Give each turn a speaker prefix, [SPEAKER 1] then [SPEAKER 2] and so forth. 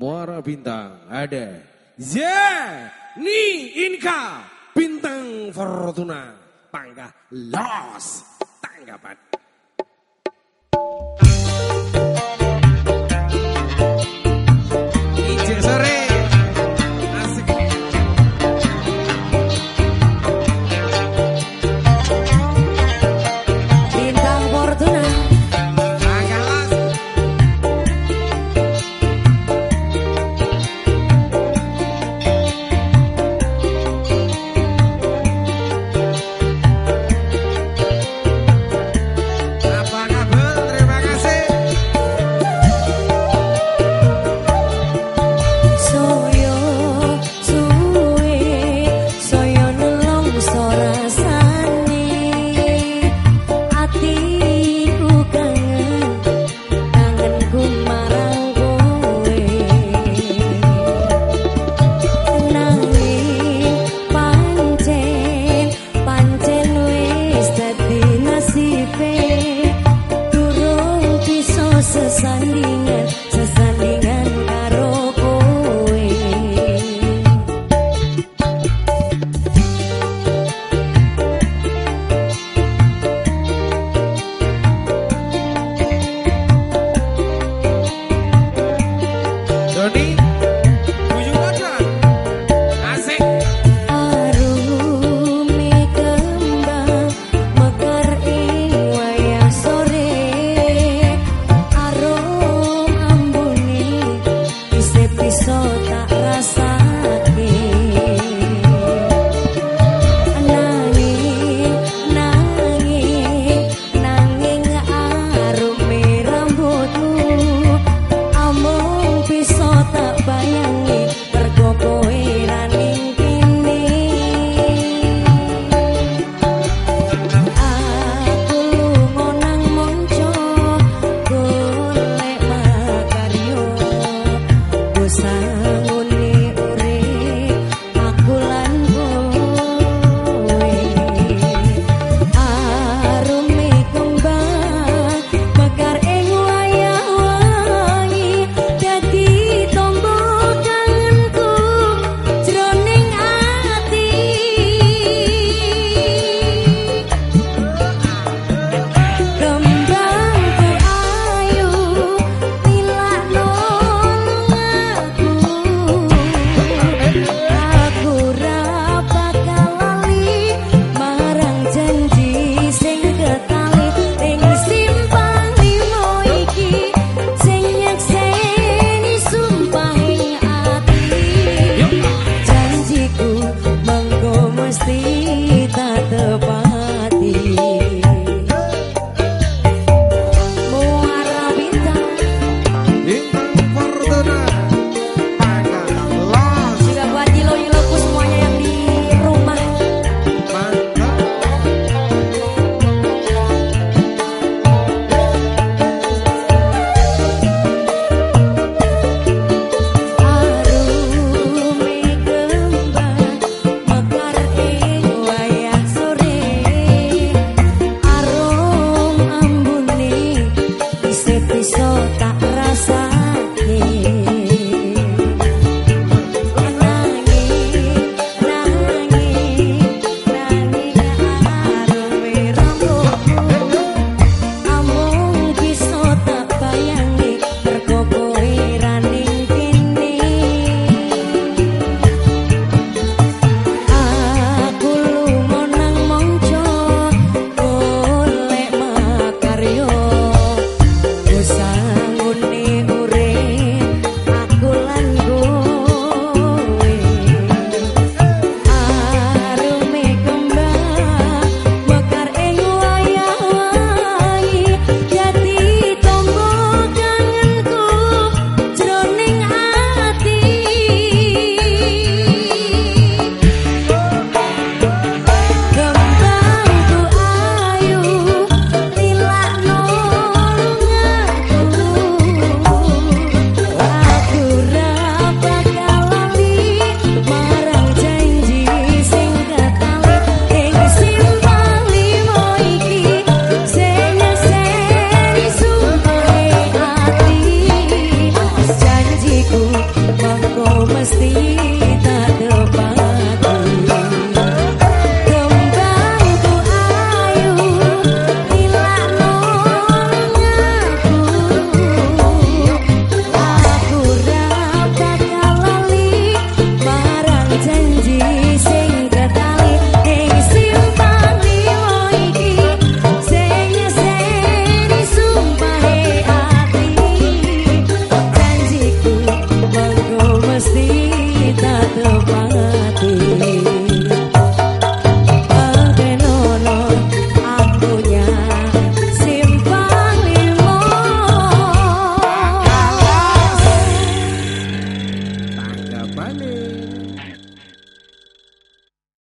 [SPEAKER 1] Muara Bintang ada Zeni Inka Bintang Fortuna Pangga Los Tanggapan
[SPEAKER 2] tak
[SPEAKER 1] Kita tepat.